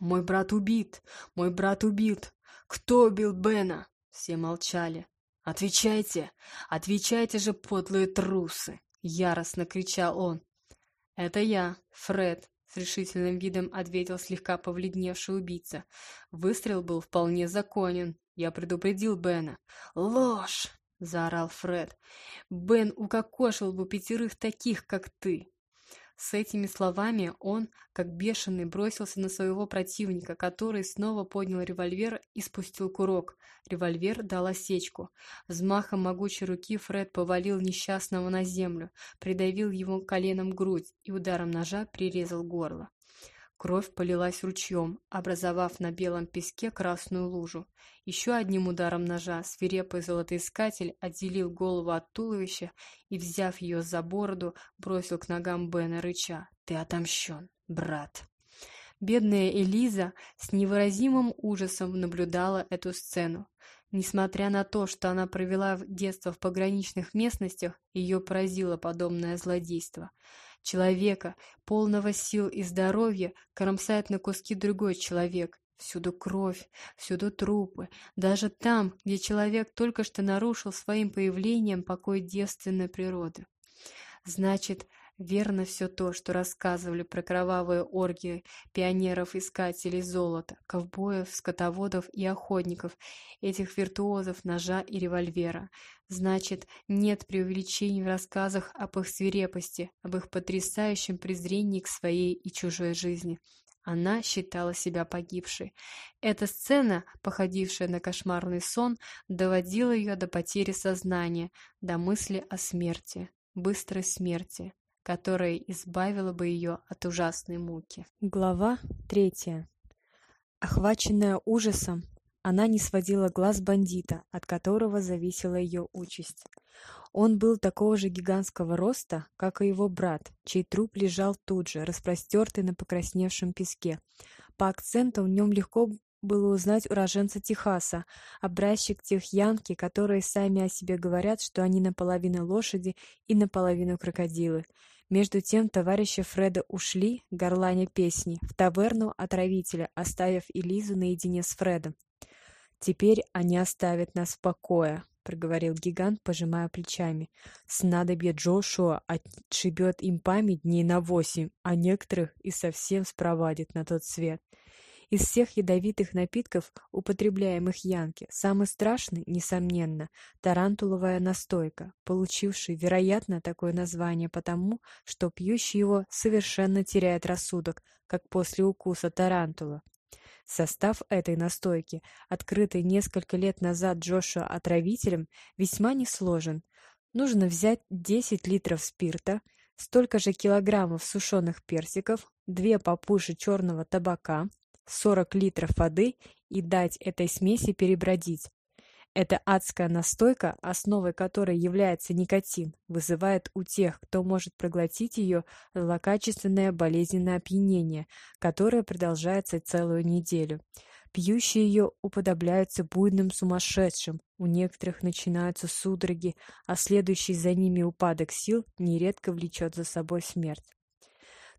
«Мой брат убит! Мой брат убит! Кто убил Бена?» Все молчали. «Отвечайте! Отвечайте же, подлые трусы!» Яростно кричал он. «Это я, Фред», — с решительным видом ответил слегка повледневший убийца. Выстрел был вполне законен. Я предупредил Бена. «Ложь!» — заорал Фред. «Бен укокошил бы пятерых таких, как ты!» С этими словами он, как бешеный, бросился на своего противника, который снова поднял револьвер и спустил курок. Револьвер дал осечку. Взмахом могучей руки Фред повалил несчастного на землю, придавил его коленом грудь и ударом ножа прирезал горло. Кровь полилась ручьем, образовав на белом песке красную лужу. Еще одним ударом ножа свирепый золотоискатель отделил голову от туловища и, взяв ее за бороду, бросил к ногам Бена рыча. «Ты отомщен, брат!» Бедная Элиза с невыразимым ужасом наблюдала эту сцену. Несмотря на то, что она провела детство в пограничных местностях, ее поразило подобное злодейство. Человека, полного сил и здоровья, кромсает на куски другой человек. Всюду кровь, всюду трупы. Даже там, где человек только что нарушил своим появлением покой девственной природы. Значит, Верно все то, что рассказывали про кровавые оргии пионеров-искателей золота, ковбоев, скотоводов и охотников, этих виртуозов ножа и револьвера. Значит, нет преувеличений в рассказах об их свирепости, об их потрясающем презрении к своей и чужой жизни. Она считала себя погибшей. Эта сцена, походившая на кошмарный сон, доводила ее до потери сознания, до мысли о смерти, быстрой смерти которая избавила бы ее от ужасной муки. Глава третья. Охваченная ужасом, она не сводила глаз бандита, от которого зависела ее участь. Он был такого же гигантского роста, как и его брат, чей труп лежал тут же, распростертый на покрасневшем песке. По акценту в нем легко было узнать уроженца Техаса, образчик тех янки, которые сами о себе говорят, что они наполовину лошади и наполовину крокодилы. Между тем товарищи Фреда ушли, горланя песни, в таверну отравителя, оставив Элизу наедине с Фредом. «Теперь они оставят нас в покое», — проговорил гигант, пожимая плечами. «Снадобье Джошуа отшибет им память дней на восемь, а некоторых и совсем спровадит на тот свет. Из всех ядовитых напитков, употребляемых Янки, самый страшный, несомненно, тарантуловая настойка, получивший, вероятно, такое название потому, что пьющий его совершенно теряет рассудок, как после укуса тарантула. Состав этой настойки, открытый несколько лет назад Джошуа отравителем, весьма несложен. Нужно взять 10 литров спирта, столько же килограммов сушеных персиков, две попуши черного табака, 40 литров воды и дать этой смеси перебродить. Эта адская настойка, основой которой является никотин, вызывает у тех, кто может проглотить ее, злокачественное болезненное опьянение, которое продолжается целую неделю. Пьющие ее уподобляются буйным сумасшедшим, у некоторых начинаются судороги, а следующий за ними упадок сил нередко влечет за собой смерть.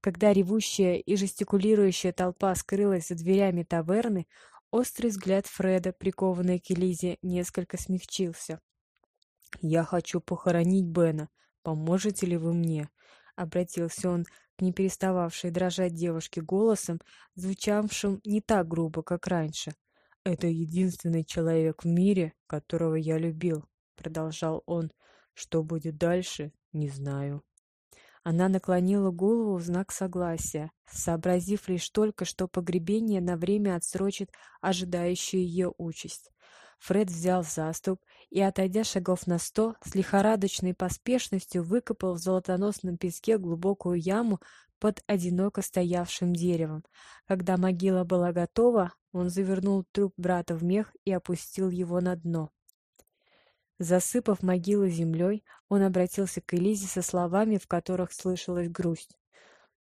Когда ревущая и жестикулирующая толпа скрылась за дверями таверны, острый взгляд Фреда, прикованный к Элизе, несколько смягчился. «Я хочу похоронить Бена. Поможете ли вы мне?» Обратился он к не перестававшей дрожать девушке голосом, звучавшим не так грубо, как раньше. «Это единственный человек в мире, которого я любил», — продолжал он. «Что будет дальше, не знаю». Она наклонила голову в знак согласия, сообразив лишь только, что погребение на время отсрочит ожидающую ее участь. Фред взял заступ и, отойдя шагов на сто, с лихорадочной поспешностью выкопал в золотоносном песке глубокую яму под одиноко стоявшим деревом. Когда могила была готова, он завернул труп брата в мех и опустил его на дно. Засыпав могилу землей, он обратился к Элизе со словами, в которых слышалась грусть.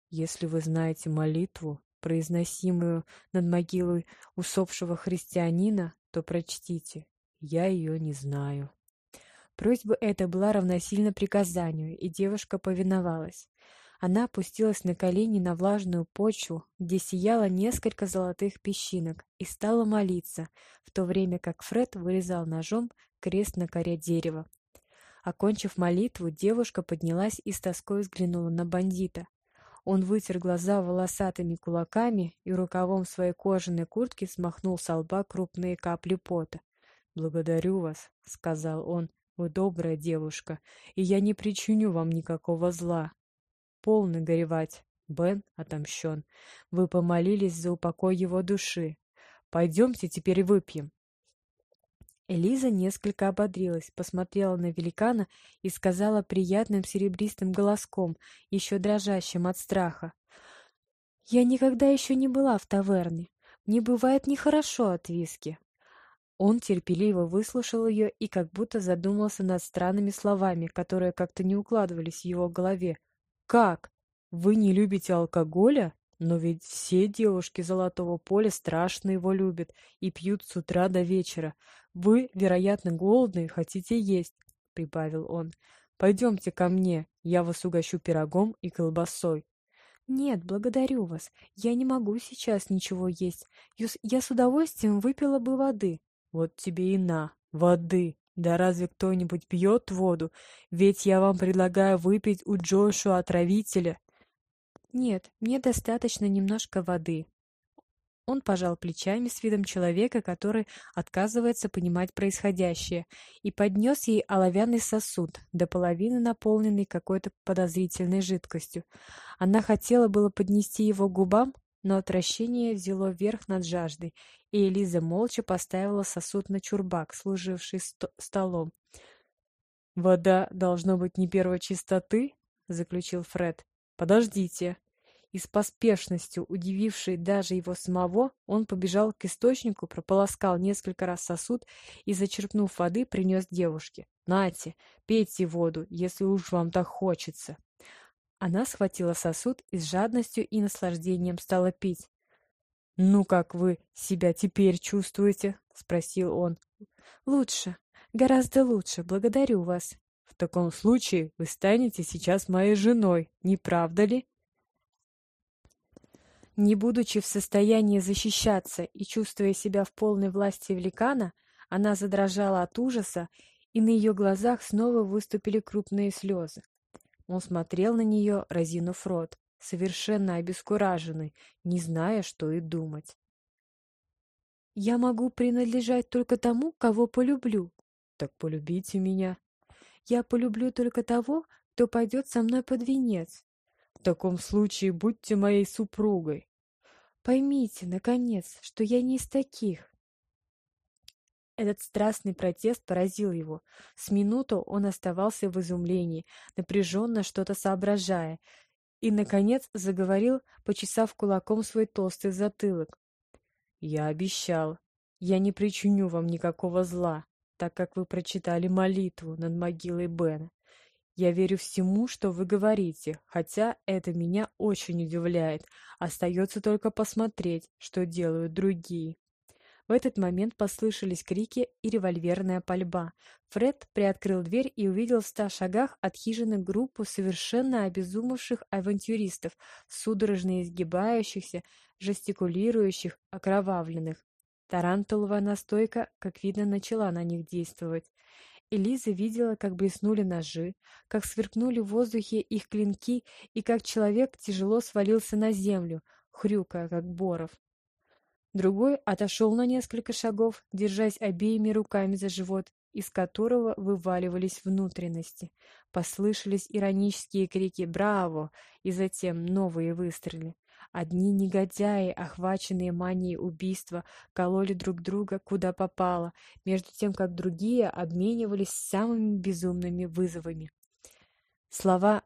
«Если вы знаете молитву, произносимую над могилой усопшего христианина, то прочтите. Я ее не знаю». Просьба эта была равносильна приказанию, и девушка повиновалась. Она опустилась на колени на влажную почву, где сияло несколько золотых песчинок, и стала молиться, в то время как Фред вырезал ножом крест на коре дерева. Окончив молитву, девушка поднялась и с тоской взглянула на бандита. Он вытер глаза волосатыми кулаками и рукавом своей кожаной куртки смахнул с лба крупные капли пота. «Благодарю вас», — сказал он, — «вы добрая девушка, и я не причиню вам никакого зла». «Полно горевать», — Бен отомщен. «Вы помолились за упокой его души. Пойдемте теперь выпьем». Элиза несколько ободрилась, посмотрела на великана и сказала приятным серебристым голоском, еще дрожащим от страха. «Я никогда еще не была в таверне. Мне бывает нехорошо от виски». Он терпеливо выслушал ее и как будто задумался над странными словами, которые как-то не укладывались в его голове. «Как? Вы не любите алкоголя? Но ведь все девушки Золотого поля страшно его любят и пьют с утра до вечера. Вы, вероятно, голодны и хотите есть, — прибавил он. Пойдемте ко мне, я вас угощу пирогом и колбасой. Нет, благодарю вас. Я не могу сейчас ничего есть. Я с удовольствием выпила бы воды. Вот тебе и на, воды. Да разве кто-нибудь пьет воду? Ведь я вам предлагаю выпить у Джошуа отравителя. Нет, мне достаточно немножко воды. Он пожал плечами с видом человека, который отказывается понимать происходящее, и поднес ей оловянный сосуд, до половины наполненный какой-то подозрительной жидкостью. Она хотела было поднести его к губам, но отвращение взяло верх над жаждой, и Элиза молча поставила сосуд на чурбак, служивший ст столом. «Вода должно быть не первой чистоты?» — заключил Фред. «Подождите!» и с поспешностью, удивившей даже его самого, он побежал к источнику, прополоскал несколько раз сосуд и, зачерпнув воды, принес девушке. «Нате, пейте воду, если уж вам так хочется». Она схватила сосуд и с жадностью и наслаждением стала пить. «Ну, как вы себя теперь чувствуете?» — спросил он. «Лучше, гораздо лучше, благодарю вас». «В таком случае вы станете сейчас моей женой, не правда ли?» Не будучи в состоянии защищаться и чувствуя себя в полной власти великана, она задрожала от ужаса, и на ее глазах снова выступили крупные слезы. Он смотрел на нее, разинув рот, совершенно обескураженный, не зная, что и думать. «Я могу принадлежать только тому, кого полюблю». «Так полюбите меня». «Я полюблю только того, кто пойдет со мной под венец. В таком случае будьте моей супругой. Поймите, наконец, что я не из таких. Этот страстный протест поразил его. С минуту он оставался в изумлении, напряженно что-то соображая, и, наконец, заговорил, почесав кулаком свой толстый затылок. «Я обещал, я не причиню вам никакого зла, так как вы прочитали молитву над могилой Бена. Я верю всему, что вы говорите, хотя это меня очень удивляет. Остается только посмотреть, что делают другие. В этот момент послышались крики и револьверная пальба. Фред приоткрыл дверь и увидел в ста шагах от хижины группу совершенно обезумевших авантюристов, судорожно изгибающихся, жестикулирующих, окровавленных. Тарантуловая настойка, как видно, начала на них действовать. Элиза видела, как блеснули ножи, как сверкнули в воздухе их клинки и как человек тяжело свалился на землю, хрюкая, как боров. Другой отошел на несколько шагов, держась обеими руками за живот, из которого вываливались внутренности. Послышались иронические крики «Браво!» и затем новые выстрелы. Одни негодяи, охваченные манией убийства, кололи друг друга куда попало, между тем как другие обменивались самыми безумными вызовами. Слова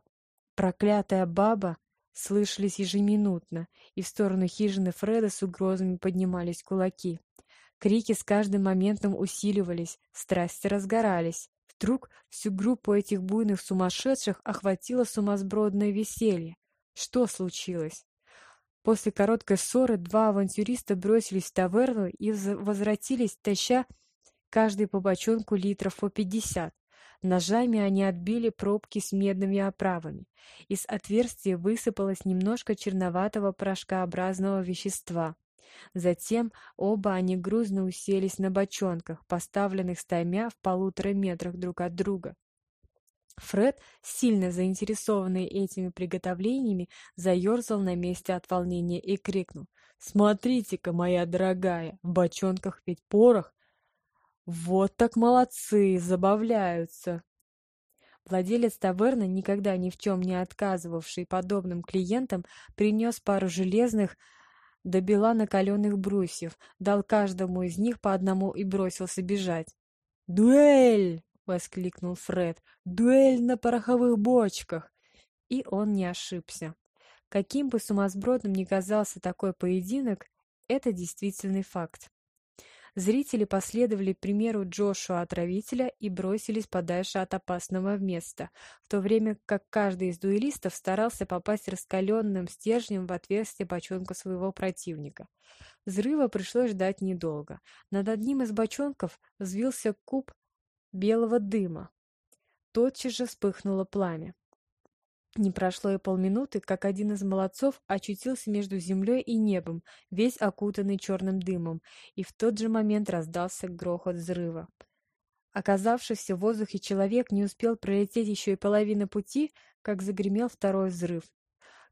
«проклятая баба» слышались ежеминутно, и в сторону хижины Фреда с угрозами поднимались кулаки. Крики с каждым моментом усиливались, страсти разгорались. Вдруг всю группу этих буйных сумасшедших охватило сумасбродное веселье. Что случилось? После короткой ссоры два авантюриста бросились в таверну и возвратились, таща каждый по бочонку литров по пятьдесят. Ножами они отбили пробки с медными оправами. Из отверстия высыпалось немножко черноватого порошкообразного вещества. Затем оба они грузно уселись на бочонках, поставленных стаймя в полутора метрах друг от друга. Фред, сильно заинтересованный этими приготовлениями, заерзал на месте от волнения и крикнул. «Смотрите-ка, моя дорогая, в бочонках ведь порох! Вот так молодцы, забавляются!» Владелец таверны, никогда ни в чем не отказывавший подобным клиентам, принес пару железных до бела накаленных брусьев, дал каждому из них по одному и бросился бежать. «Дуэль!» — воскликнул Фред. «Дуэль на пороховых бочках!» И он не ошибся. Каким бы сумасбродным ни казался такой поединок, это действительный факт. Зрители последовали примеру Джошуа Отравителя и бросились подальше от опасного места, в то время как каждый из дуэлистов старался попасть раскаленным стержнем в отверстие бочонка своего противника. Взрыва пришлось ждать недолго. Над одним из бочонков взвился куб белого дыма. Тотчас же вспыхнуло пламя. Не прошло и полминуты, как один из молодцов очутился между землей и небом, весь окутанный черным дымом, и в тот же момент раздался грохот взрыва. Оказавшийся в воздухе человек не успел пролететь еще и половину пути, как загремел второй взрыв.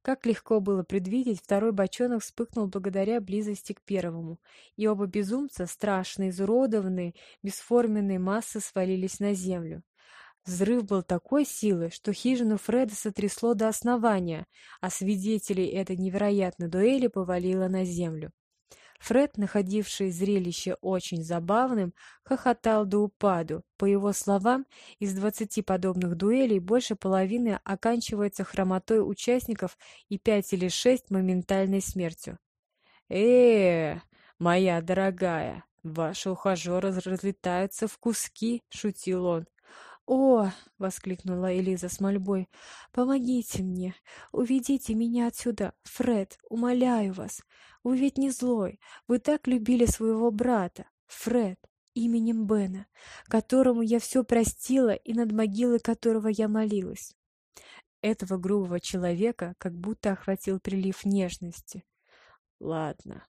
Как легко было предвидеть, второй бочонок вспыхнул благодаря близости к первому, и оба безумца, страшно изуродованные, бесформенные массы свалились на землю. Взрыв был такой силы, что хижину Фреда сотрясло до основания, а свидетелей этой невероятной дуэли повалило на землю. Фред, находивший зрелище очень забавным, хохотал до упаду. По его словам, из двадцати подобных дуэлей больше половины оканчивается хромотой участников и пять или шесть моментальной смертью. э моя дорогая, ваши ухажеры разлетаются в куски», — шутил он. «О!» — воскликнула Элиза с мольбой. «Помогите мне! Уведите меня отсюда! Фред, умоляю вас! Вы ведь не злой! Вы так любили своего брата! Фред, именем Бена, которому я все простила и над могилой которого я молилась!» Этого грубого человека как будто охватил прилив нежности. «Ладно,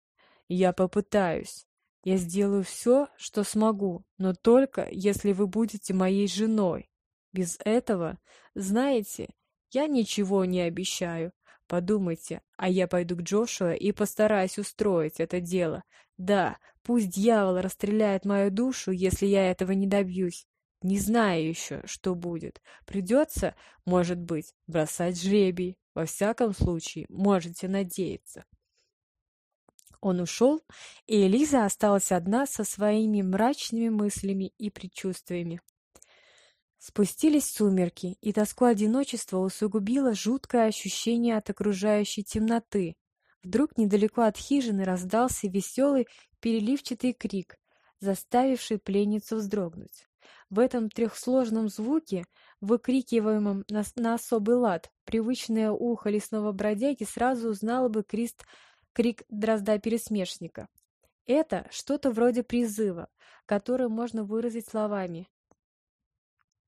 я попытаюсь», я сделаю все, что смогу, но только если вы будете моей женой. Без этого, знаете, я ничего не обещаю. Подумайте, а я пойду к Джошуа и постараюсь устроить это дело. Да, пусть дьявол расстреляет мою душу, если я этого не добьюсь. Не знаю еще, что будет. Придется, может быть, бросать жребий. Во всяком случае, можете надеяться. Он ушел, и Элиза осталась одна со своими мрачными мыслями и предчувствиями. Спустились сумерки, и тоску одиночества усугубило жуткое ощущение от окружающей темноты. Вдруг недалеко от хижины раздался веселый переливчатый крик, заставивший пленницу вздрогнуть. В этом трехсложном звуке, выкрикиваемом на, на особый лад, привычное ухо лесного бродяги сразу узнало бы крест крик дрозда-пересмешника. Это что-то вроде призыва, который можно выразить словами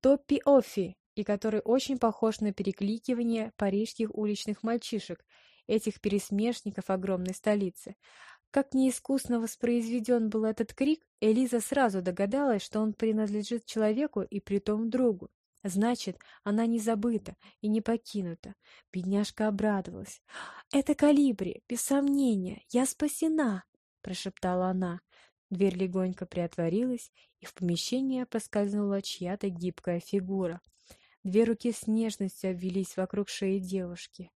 «Топпи-оффи», и который очень похож на перекликивание парижских уличных мальчишек, этих пересмешников огромной столицы. Как неискусно воспроизведен был этот крик, Элиза сразу догадалась, что он принадлежит человеку и притом другу. Значит, она не забыта и не покинута. Бедняжка обрадовалась. «Это калибри, без сомнения, я спасена!» — прошептала она. Дверь легонько приотворилась, и в помещение проскользнула чья-то гибкая фигура. Две руки с нежностью обвелись вокруг шеи девушки.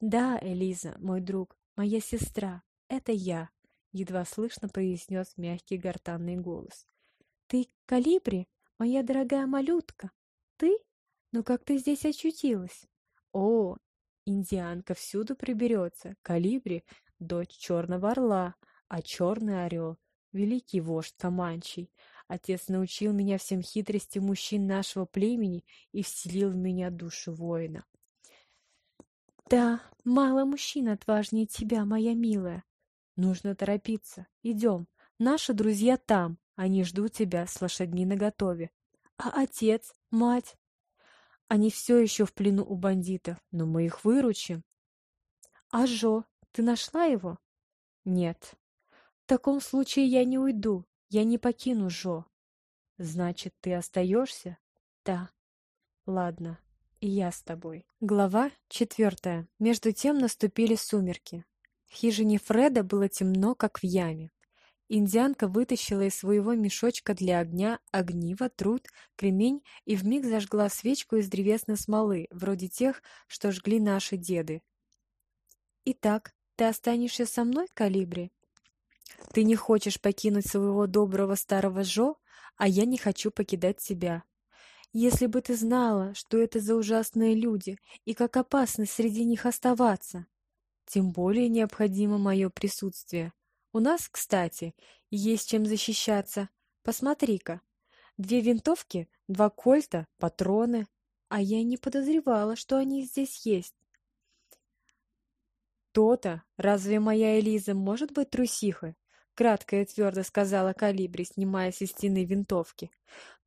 «Да, Элиза, мой друг, моя сестра, это я», — едва слышно произнес мягкий гортанный голос. «Ты калибри, моя дорогая малютка?» Ты? Ну как ты здесь очутилась? О, индианка всюду приберется. Калибри — дочь черного орла, а черный орел — великий вождь Таманчий. Отец научил меня всем хитрости мужчин нашего племени и вселил в меня душу воина. Да, мало мужчин отважнее тебя, моя милая. Нужно торопиться. Идем. Наши друзья там. Они ждут тебя с лошадьми наготове. А отец, мать? Они все еще в плену у бандитов, но мы их выручим. А Жо, ты нашла его? Нет. В таком случае я не уйду, я не покину Жо. Значит, ты остаешься? Да. Ладно, и я с тобой. Глава четвертая. Между тем наступили сумерки. В хижине Фреда было темно, как в яме. Индианка вытащила из своего мешочка для огня огниво, труд, кремень и вмиг зажгла свечку из древесной смолы, вроде тех, что жгли наши деды. «Итак, ты останешься со мной, Калибри?» «Ты не хочешь покинуть своего доброго старого Жо, а я не хочу покидать тебя. Если бы ты знала, что это за ужасные люди и как опасно среди них оставаться. Тем более необходимо мое присутствие. У нас, кстати, есть чем защищаться. Посмотри-ка. Две винтовки, два кольта, патроны. А я не подозревала, что они здесь есть. То-то. Разве моя Элиза может быть трусихой? Кратко и твердо сказала Калибри, снимая со стены винтовки.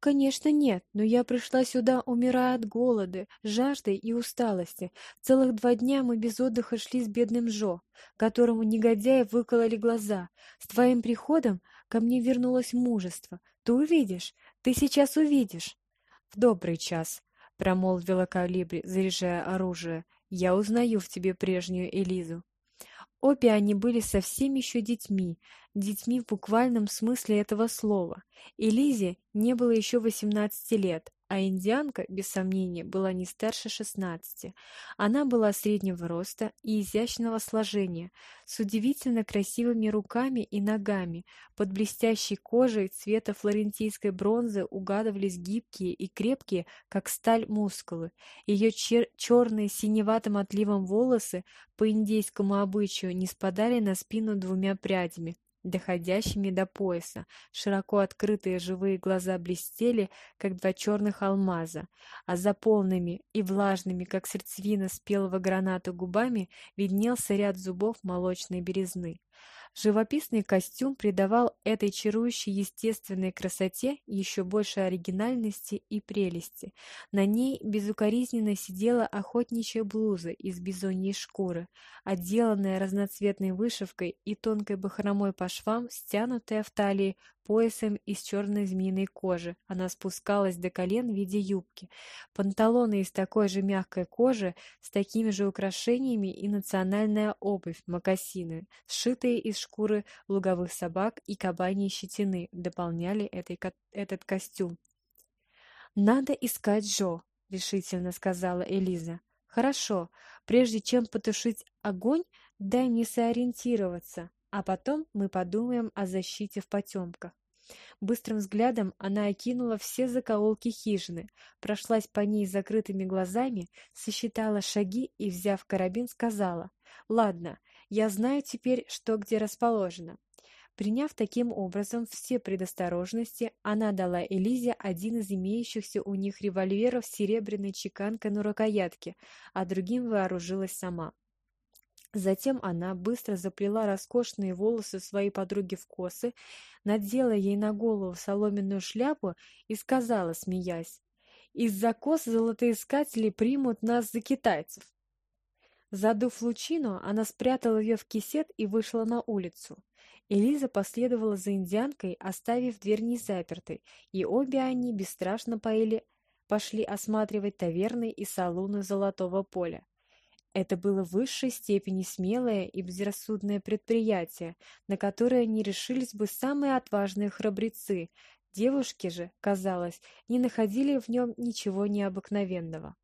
«Конечно нет, но я пришла сюда, умирая от голода, жажды и усталости. Целых два дня мы без отдыха шли с бедным Жо, которому негодяи выкололи глаза. С твоим приходом ко мне вернулось мужество. Ты увидишь, ты сейчас увидишь». «В добрый час», — промолвила Калибри, заряжая оружие, — «я узнаю в тебе прежнюю Элизу». Обе они были совсем еще детьми, детьми в буквальном смысле этого слова, и Лизе не было еще 18 лет, а индианка, без сомнения, была не старше шестнадцати. Она была среднего роста и изящного сложения, с удивительно красивыми руками и ногами. Под блестящей кожей цвета флорентийской бронзы угадывались гибкие и крепкие, как сталь, мускулы. Ее чер черные синеватым отливом волосы по индейскому обычаю не спадали на спину двумя прядями, доходящими до пояса. Широко открытые живые глаза блестели, как два черных алмаза, а за полными и влажными, как сердцевина спелого граната губами, виднелся ряд зубов молочной березны. Живописный костюм придавал этой чарующей естественной красоте еще больше оригинальности и прелести. На ней безукоризненно сидела охотничья блуза из бизоньей шкуры, отделанная разноцветной вышивкой и тонкой бахромой по швам, стянутая в талии поясом из черной змеиной кожи. Она спускалась до колен в виде юбки. Панталоны из такой же мягкой кожи, с такими же украшениями и национальная обувь, мокасины, сшитые из шкуры луговых собак и кабаньей щетины, дополняли этой, этот костюм. «Надо искать Жо», — решительно сказала Элиза. «Хорошо, прежде чем потушить огонь, дай мне сориентироваться, а потом мы подумаем о защите в потемках». Быстрым взглядом она окинула все закоулки хижины, прошлась по ней закрытыми глазами, сосчитала шаги и, взяв карабин, сказала, «Ладно, я знаю теперь, что где расположено». Приняв таким образом все предосторожности, она дала Элизе один из имеющихся у них револьверов с серебряной чеканкой на рукоятке, а другим вооружилась сама. Затем она быстро заплела роскошные волосы своей подруги в косы, надела ей на голову соломенную шляпу и сказала, смеясь, «Из-за кос золотоискатели примут нас за китайцев». Задув лучину, она спрятала ее в кисет и вышла на улицу. Элиза последовала за индианкой, оставив дверь незапертой, и обе они бесстрашно поили, пошли осматривать таверны и салуны Золотого поля. Это было в высшей степени смелое и безрассудное предприятие, на которое не решились бы самые отважные храбрецы. Девушки же, казалось, не находили в нем ничего необыкновенного.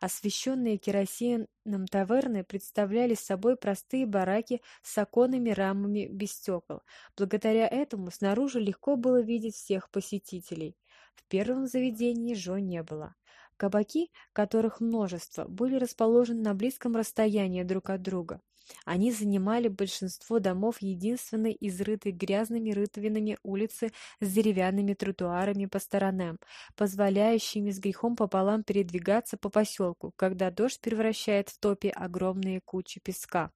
Освещенные керосином таверны представляли собой простые бараки с оконными рамами без стекол. Благодаря этому снаружи легко было видеть всех посетителей. В первом заведении Жо не было. Кабаки, которых множество, были расположены на близком расстоянии друг от друга. Они занимали большинство домов единственной изрытой грязными рытвинами улицы с деревянными тротуарами по сторонам, позволяющими с грехом пополам передвигаться по поселку, когда дождь превращает в топи огромные кучи песка.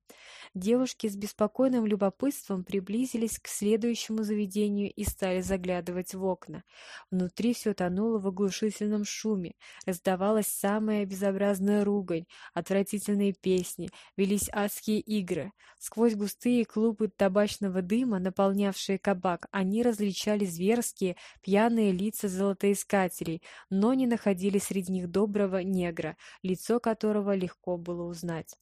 Девушки с беспокойным любопытством приблизились к следующему заведению и стали заглядывать в окна. Внутри все тонуло в оглушительном шуме, раздавалась самая безобразная ругань, отвратительные песни, велись адские игры. Сквозь густые клубы табачного дыма, наполнявшие кабак, они различали зверские, пьяные лица золотоискателей, но не находили среди них доброго негра, лицо которого легко было узнать.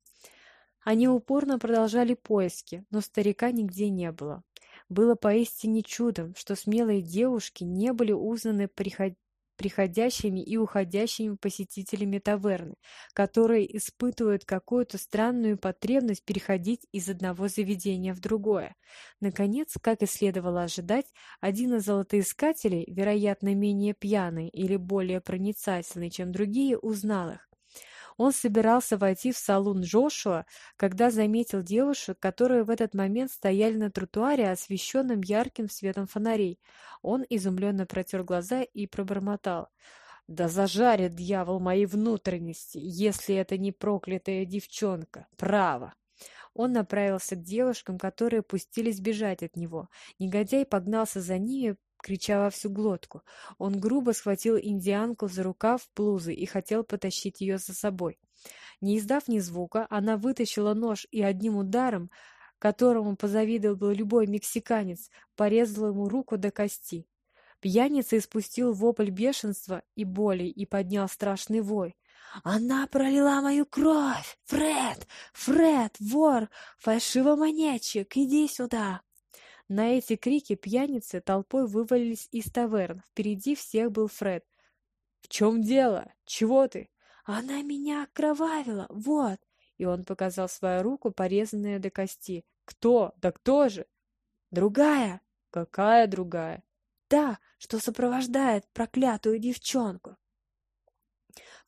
Они упорно продолжали поиски, но старика нигде не было. Было поистине чудом, что смелые девушки не были узнаны приход приходящими и уходящими посетителями таверны, которые испытывают какую-то странную потребность переходить из одного заведения в другое. Наконец, как и следовало ожидать, один из золотоискателей, вероятно, менее пьяный или более проницательный, чем другие, узнал их. Он собирался войти в салон Джошуа, когда заметил девушек, которые в этот момент стояли на тротуаре, освещенном ярким светом фонарей. Он изумленно протер глаза и пробормотал. «Да зажарит дьявол мои внутренности, если это не проклятая девчонка! Право!» Он направился к девушкам, которые пустились бежать от него. Негодяй погнался за ними, крича во всю глотку. Он грубо схватил индианку за рукав блузы и хотел потащить ее за собой. Не издав ни звука, она вытащила нож и одним ударом, которому позавидовал бы любой мексиканец, порезала ему руку до кости. Пьяница испустил вопль бешенства и боли и поднял страшный вой. «Она пролила мою кровь! Фред! Фред, вор! Фальшивомонетчик, иди сюда!» На эти крики пьяницы толпой вывалились из таверн. Впереди всех был Фред. «В чем дело? Чего ты?» «Она меня окровавила! Вот!» И он показал свою руку, порезанную до кости. «Кто? Да кто же?» «Другая!» «Какая другая?» «Та, что сопровождает проклятую девчонку!»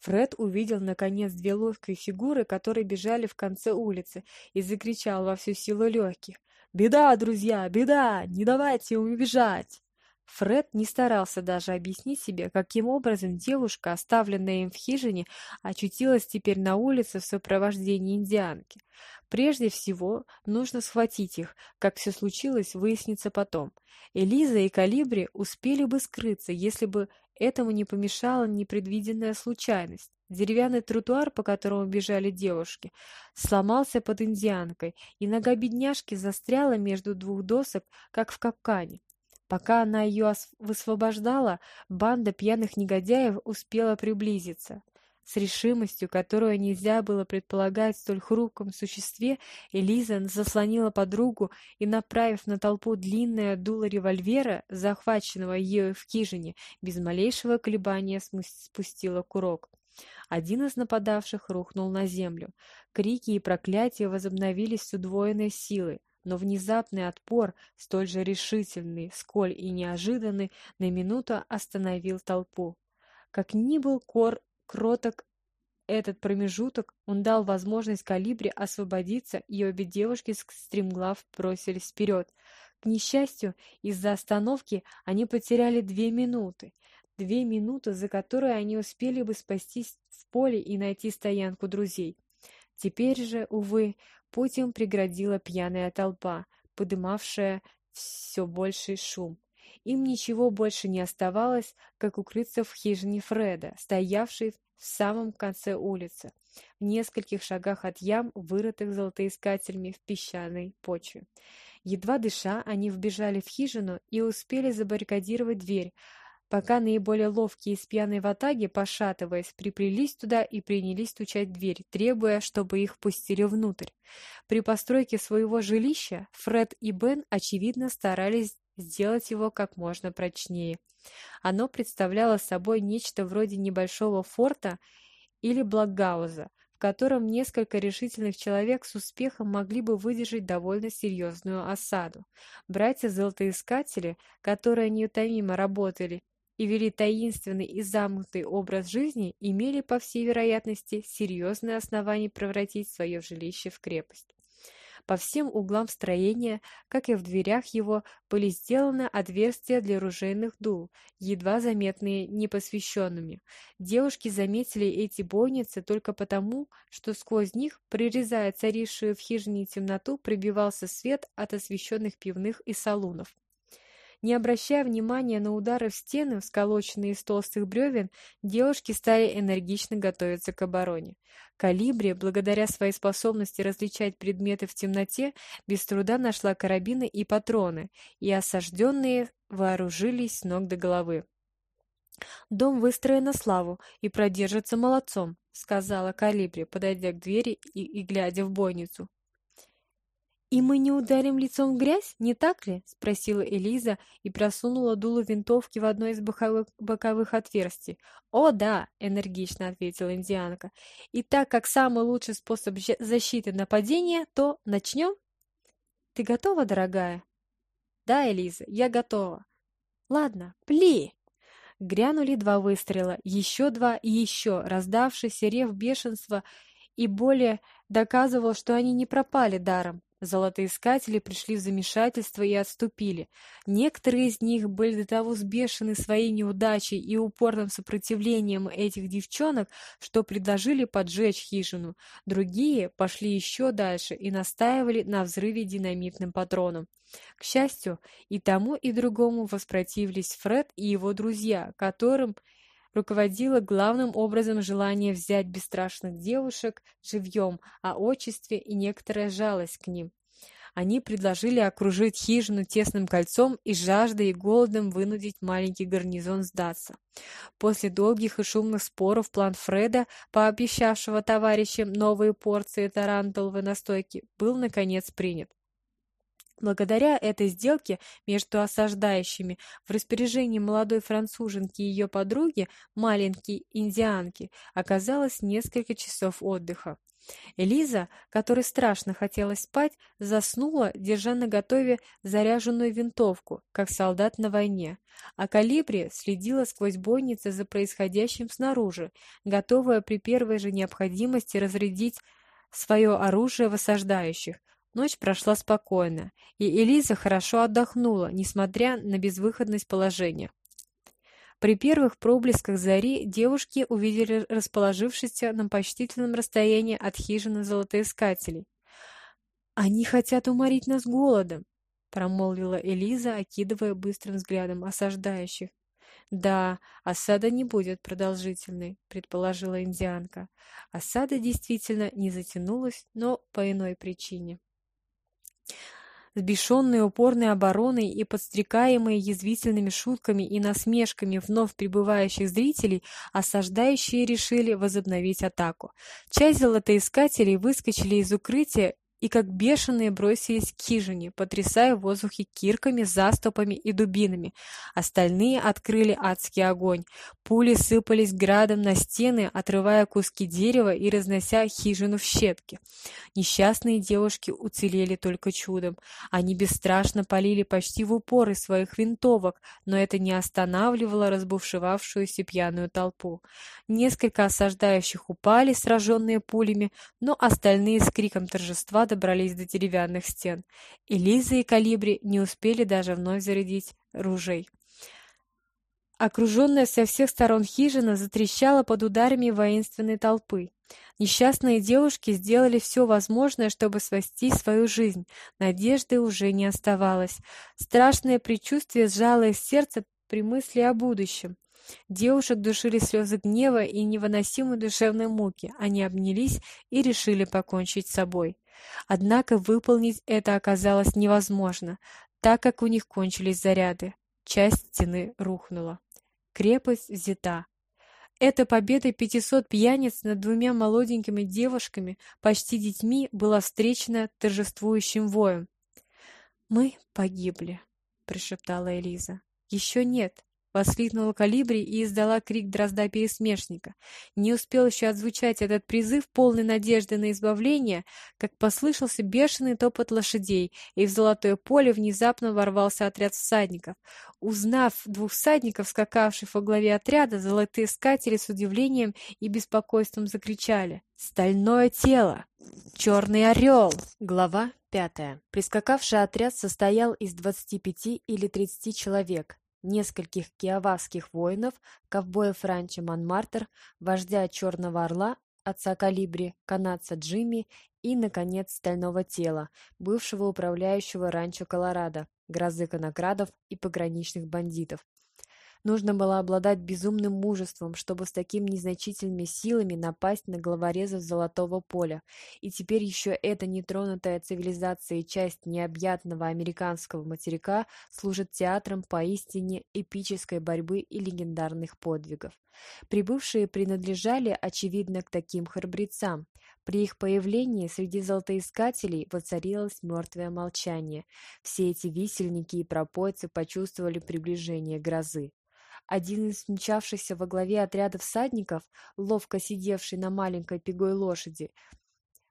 Фред увидел, наконец, две ловкие фигуры, которые бежали в конце улицы, и закричал во всю силу легких. «Беда, друзья, беда! Не давайте убежать!» Фред не старался даже объяснить себе, каким образом девушка, оставленная им в хижине, очутилась теперь на улице в сопровождении индианки. Прежде всего, нужно схватить их, как все случилось, выяснится потом. Элиза и Калибри успели бы скрыться, если бы этому не помешала непредвиденная случайность. Деревянный тротуар, по которому бежали девушки, сломался под индианкой, и нога бедняжки застряла между двух досок, как в капкане. Пока она ее высвобождала, банда пьяных негодяев успела приблизиться. С решимостью, которую нельзя было предполагать столь хрупком существе, Элиза заслонила подругу и, направив на толпу длинное дуло револьвера, захваченного ею в хижине, без малейшего колебания спустила курок. Один из нападавших рухнул на землю. Крики и проклятия возобновились с удвоенной силой, но внезапный отпор, столь же решительный, сколь и неожиданный, на минуту остановил толпу. Как ни был кор кроток этот промежуток, он дал возможность Калибре освободиться, и обе девушки стремглав бросились вперед. К несчастью, из-за остановки они потеряли две минуты. Две минуты, за которые они успели бы спастись в поле и найти стоянку друзей. Теперь же, увы, путь им преградила пьяная толпа, подымавшая все больший шум. Им ничего больше не оставалось, как укрыться в хижине Фреда, стоявшей в самом конце улицы, в нескольких шагах от ям, вырытых золотоискателями в песчаной почве. Едва дыша, они вбежали в хижину и успели забаррикадировать дверь, пока наиболее ловкие из пьяной ватаги, пошатываясь, приплелись туда и принялись стучать дверь, требуя, чтобы их пустили внутрь. При постройке своего жилища Фред и Бен, очевидно, старались сделать его как можно прочнее. Оно представляло собой нечто вроде небольшого форта или блокгауза, в котором несколько решительных человек с успехом могли бы выдержать довольно серьезную осаду. Братья-золотоискатели, которые неутомимо работали и вели таинственный и замкнутый образ жизни, имели, по всей вероятности, серьезные основания превратить свое жилище в крепость. По всем углам строения, как и в дверях его, были сделаны отверстия для ружейных дул, едва заметные непосвященными. Девушки заметили эти бойницы только потому, что сквозь них, прорезая царившую в хижине темноту, пробивался свет от освещенных пивных и салунов. Не обращая внимания на удары в стены, сколоченные из толстых бревен, девушки стали энергично готовиться к обороне. Калибри, благодаря своей способности различать предметы в темноте, без труда нашла карабины и патроны, и осажденные вооружились с ног до головы. «Дом выстроен на славу и продержится молодцом», — сказала Калибри, подойдя к двери и, и глядя в бойницу. «И мы не ударим лицом в грязь, не так ли?» — спросила Элиза и просунула дуло винтовки в одно из боковых, отверстий. «О, да!» — энергично ответила индианка. «И так как самый лучший способ защиты нападения, то начнем?» «Ты готова, дорогая?» «Да, Элиза, я готова». «Ладно, пли!» Грянули два выстрела, еще два и еще, раздавшийся рев бешенства и более доказывал, что они не пропали даром. Золотоискатели пришли в замешательство и отступили. Некоторые из них были до того сбешены своей неудачей и упорным сопротивлением этих девчонок, что предложили поджечь хижину. Другие пошли еще дальше и настаивали на взрыве динамитным патроном. К счастью, и тому, и другому воспротивились Фред и его друзья, которым руководило главным образом желание взять бесстрашных девушек живьем, а отчестве и некоторая жалость к ним. Они предложили окружить хижину тесным кольцом и жаждой и голодом вынудить маленький гарнизон сдаться. После долгих и шумных споров план Фреда, пообещавшего товарищам новые порции тарантуловой настойки, был наконец принят. Благодаря этой сделке между осаждающими в распоряжении молодой француженки и ее подруги, маленькой индианки, оказалось несколько часов отдыха. Элиза, которой страшно хотелось спать, заснула, держа наготове заряженную винтовку, как солдат на войне, а Калибри следила сквозь бойницы за происходящим снаружи, готовая при первой же необходимости разрядить свое оружие в осаждающих, Ночь прошла спокойно, и Элиза хорошо отдохнула, несмотря на безвыходность положения. При первых проблесках зари девушки увидели расположившихся на почтительном расстоянии от хижины золотоискателей. «Они хотят уморить нас голодом», — промолвила Элиза, окидывая быстрым взглядом осаждающих. «Да, осада не будет продолжительной», — предположила индианка. Осада действительно не затянулась, но по иной причине. Сбешенные упорной обороной и подстрекаемые язвительными шутками и насмешками вновь прибывающих зрителей, осаждающие решили возобновить атаку. Часть золотоискателей выскочили из укрытия и как бешеные бросились к хижине, потрясая в воздухе кирками, заступами и дубинами. Остальные открыли адский огонь. Пули сыпались градом на стены, отрывая куски дерева и разнося хижину в щепки. Несчастные девушки уцелели только чудом. Они бесстрашно полили почти в упор из своих винтовок, но это не останавливало разбушевавшуюся пьяную толпу. Несколько осаждающих упали, сраженные пулями, но остальные с криком торжества добрались до деревянных стен, и Лиза и Калибри не успели даже вновь зарядить ружей. Окруженная со всех сторон хижина затрещала под ударами воинственной толпы. Несчастные девушки сделали все возможное, чтобы спасти свою жизнь. Надежды уже не оставалось. Страшное предчувствие сжало их сердце при мысли о будущем. Девушек душили слезы гнева и невыносимой душевной муки. Они обнялись и решили покончить с собой. Однако выполнить это оказалось невозможно, так как у них кончились заряды. Часть стены рухнула. Крепость взята. Эта победа 500 пьяниц над двумя молоденькими девушками, почти детьми, была встречена торжествующим воем. «Мы погибли», — прошептала Элиза. «Еще нет. Воскликнула Калибри и издала крик дрозда-пересмешника. Не успел еще отзвучать этот призыв, полный надежды на избавление, как послышался бешеный топот лошадей, и в золотое поле внезапно ворвался отряд всадников. Узнав двух всадников, скакавших во главе отряда, золотые искатели с удивлением и беспокойством закричали. «Стальное тело! Черный орел!» Глава пятая. Прискакавший отряд состоял из двадцати пяти или тридцати человек нескольких киавасских воинов, ковбоев ранчо Монмартр, вождя Черного Орла, отца Калибри, канадца Джимми и, наконец, Стального Тела, бывшего управляющего ранчо Колорадо, грозы конокрадов и пограничных бандитов. Нужно было обладать безумным мужеством, чтобы с такими незначительными силами напасть на главорезов Золотого поля. И теперь еще эта нетронутая цивилизацией часть необъятного американского материка служит театром поистине эпической борьбы и легендарных подвигов. Прибывшие принадлежали, очевидно, к таким храбрецам. При их появлении среди золотоискателей воцарилось мертвое молчание. Все эти висельники и пропойцы почувствовали приближение грозы. Один из мчавшихся во главе отряда всадников, ловко сидевший на маленькой пегой лошади,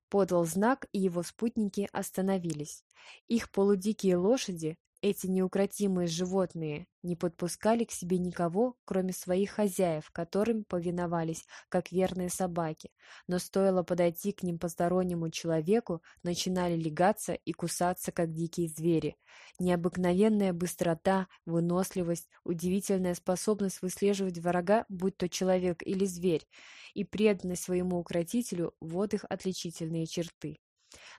подал знак, и его спутники остановились. Их полудикие лошади, эти неукротимые животные не подпускали к себе никого, кроме своих хозяев, которым повиновались, как верные собаки. Но стоило подойти к ним постороннему человеку, начинали легаться и кусаться, как дикие звери. Необыкновенная быстрота, выносливость, удивительная способность выслеживать врага, будь то человек или зверь, и преданность своему укротителю – вот их отличительные черты.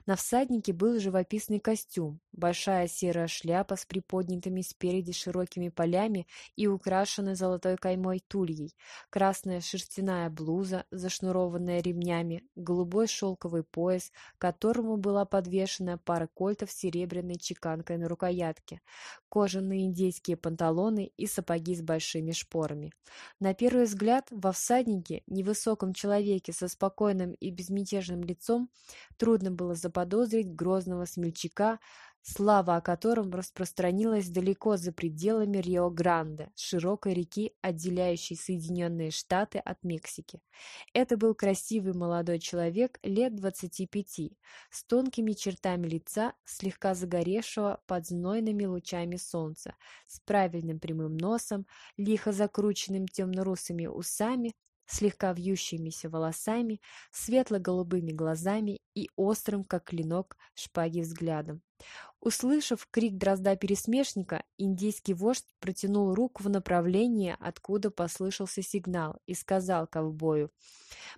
На всаднике был живописный костюм, большая серая шляпа с приподнятыми спереди широкими полями и украшенной золотой каймой тульей, красная шерстяная блуза, зашнурованная ремнями, голубой шелковый пояс, к которому была подвешена пара кольтов с серебряной чеканкой на рукоятке, кожаные индейские панталоны и сапоги с большими шпорами. На первый взгляд, во всаднике, невысоком человеке со спокойным и безмятежным лицом, трудно было заподозрить грозного смельчака, слава о котором распространилась далеко за пределами Рио-Гранде, широкой реки, отделяющей Соединенные Штаты от Мексики. Это был красивый молодой человек лет двадцати пяти, с тонкими чертами лица, слегка загоревшего под знойными лучами солнца, с правильным прямым носом, лихо закрученным темно-русыми усами, слегка вьющимися волосами, светло-голубыми глазами и острым, как клинок, шпаги взглядом. Услышав крик дрозда-пересмешника, индийский вождь протянул руку в направлении, откуда послышался сигнал, и сказал ковбою,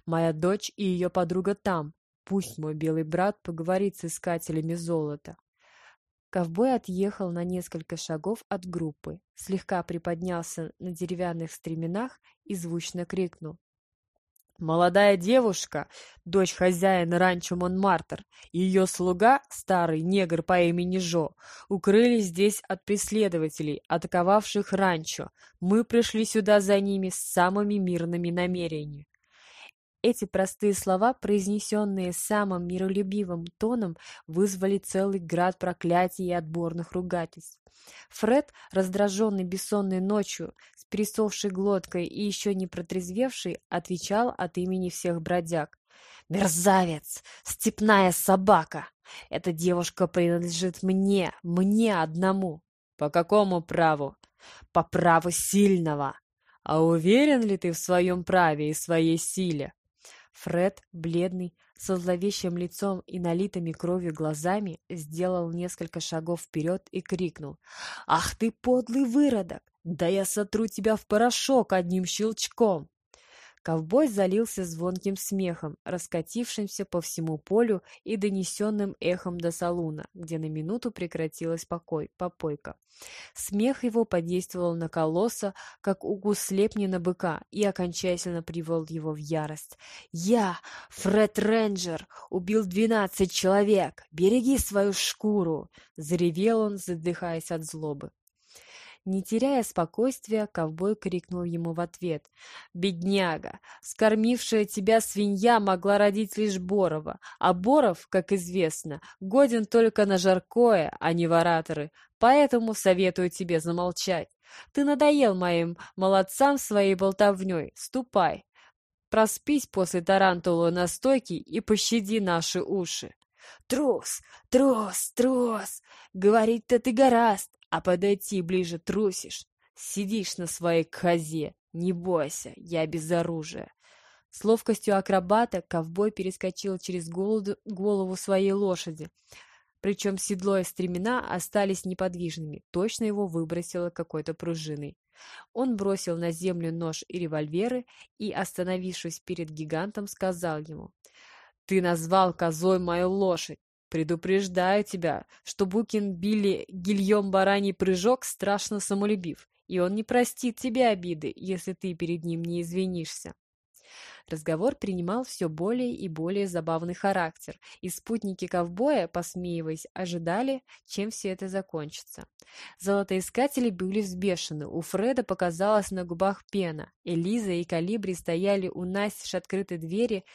«Моя дочь и ее подруга там. Пусть мой белый брат поговорит с искателями золота». Ковбой отъехал на несколько шагов от группы, слегка приподнялся на деревянных стременах и звучно крикнул. Молодая девушка, дочь хозяина ранчо Монмартр, и ее слуга, старый негр по имени Жо, укрылись здесь от преследователей, атаковавших ранчо. Мы пришли сюда за ними с самыми мирными намерениями. Эти простые слова, произнесенные самым миролюбивым тоном, вызвали целый град проклятий и отборных ругательств. Фред, раздраженный бессонной ночью, с пересохшей глоткой и еще не протрезвевший, отвечал от имени всех бродяг. «Мерзавец! Степная собака! Эта девушка принадлежит мне, мне одному!» «По какому праву?» «По праву сильного!» «А уверен ли ты в своем праве и своей силе?» Фред, бледный, со зловещим лицом и налитыми кровью глазами, сделал несколько шагов вперед и крикнул. «Ах ты, подлый выродок! Да я сотру тебя в порошок одним щелчком!» Ковбой залился звонким смехом, раскатившимся по всему полю и донесенным эхом до салуна, где на минуту прекратилась покой, попойка. Смех его подействовал на колосса, как укус слепни на быка, и окончательно привел его в ярость. «Я, Фред Рейнджер, убил двенадцать человек! Береги свою шкуру!» — заревел он, задыхаясь от злобы. Не теряя спокойствия, ковбой крикнул ему в ответ. «Бедняга! Скормившая тебя свинья могла родить лишь Борова, а Боров, как известно, годен только на жаркое, а не в ораторы, поэтому советую тебе замолчать. Ты надоел моим молодцам своей болтовней. Ступай, проспись после тарантуловой настойки и пощади наши уши. Трус, трус, трус, говорить-то ты гораст, а подойти ближе трусишь. Сидишь на своей козе, не бойся, я без оружия. С ловкостью акробата ковбой перескочил через голову, своей лошади. Причем седло и стремена остались неподвижными, точно его выбросило какой-то пружиной. Он бросил на землю нож и револьверы и, остановившись перед гигантом, сказал ему, «Ты назвал козой мою лошадь. Предупреждаю тебя, что Букин Билли Гильем Бараний Прыжок страшно самолюбив, и он не простит тебе обиды, если ты перед ним не извинишься. Разговор принимал все более и более забавный характер, и спутники ковбоя, посмеиваясь, ожидали, чем все это закончится. Золотоискатели были взбешены, у Фреда показалась на губах пена, Элиза и Калибри стояли у настежь открытой двери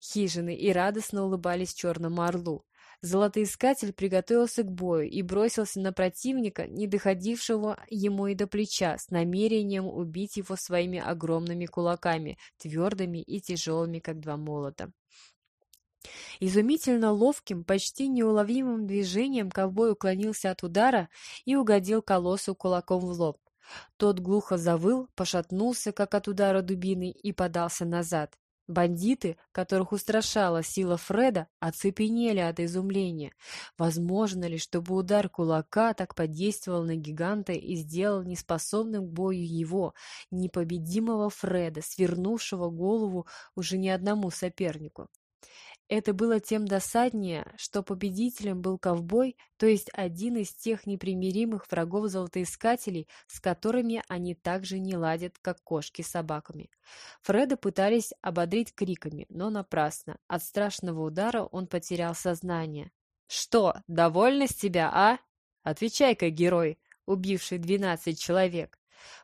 хижины и радостно улыбались черному орлу. Золотоискатель приготовился к бою и бросился на противника, не доходившего ему и до плеча, с намерением убить его своими огромными кулаками, твердыми и тяжелыми, как два молота. Изумительно ловким, почти неуловимым движением ковбой уклонился от удара и угодил колоссу кулаком в лоб. Тот глухо завыл, пошатнулся, как от удара дубины, и подался назад. Бандиты, которых устрашала сила Фреда, оцепенели от изумления. Возможно ли, чтобы удар кулака так подействовал на гиганта и сделал неспособным к бою его, непобедимого Фреда, свернувшего голову уже не одному сопернику? Это было тем досаднее, что победителем был ковбой, то есть один из тех непримиримых врагов золотоискателей, с которыми они так же не ладят, как кошки с собаками. Фреда пытались ободрить криками, но напрасно. От страшного удара он потерял сознание. «Что, довольна с тебя, а? Отвечай-ка, герой, убивший двенадцать человек!»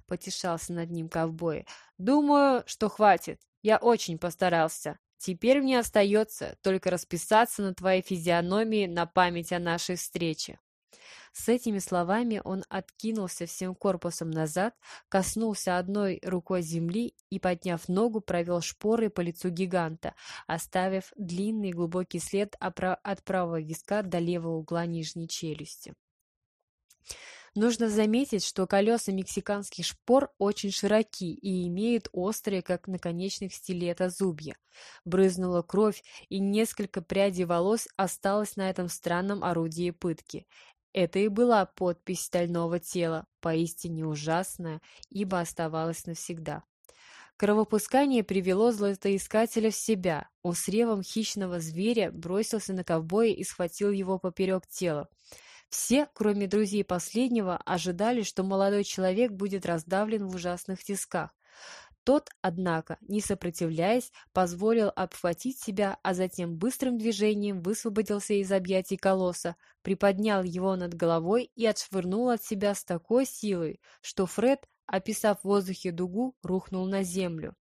Потешался над ним ковбой. «Думаю, что хватит. Я очень постарался. Теперь мне остается только расписаться на твоей физиономии на память о нашей встрече. С этими словами он откинулся всем корпусом назад, коснулся одной рукой земли и, подняв ногу, провел шпорой по лицу гиганта, оставив длинный глубокий след от правого виска до левого угла нижней челюсти. Нужно заметить, что колеса мексиканских шпор очень широки и имеют острые, как наконечник стилета, зубья. Брызнула кровь, и несколько прядей волос осталось на этом странном орудии пытки. Это и была подпись стального тела, поистине ужасная, ибо оставалась навсегда. Кровопускание привело золотоискателя в себя. Он с ревом хищного зверя бросился на ковбоя и схватил его поперек тела. Все, кроме друзей последнего, ожидали, что молодой человек будет раздавлен в ужасных тисках. Тот, однако, не сопротивляясь, позволил обхватить себя, а затем быстрым движением высвободился из объятий колосса, приподнял его над головой и отшвырнул от себя с такой силой, что Фред, описав в воздухе дугу, рухнул на землю.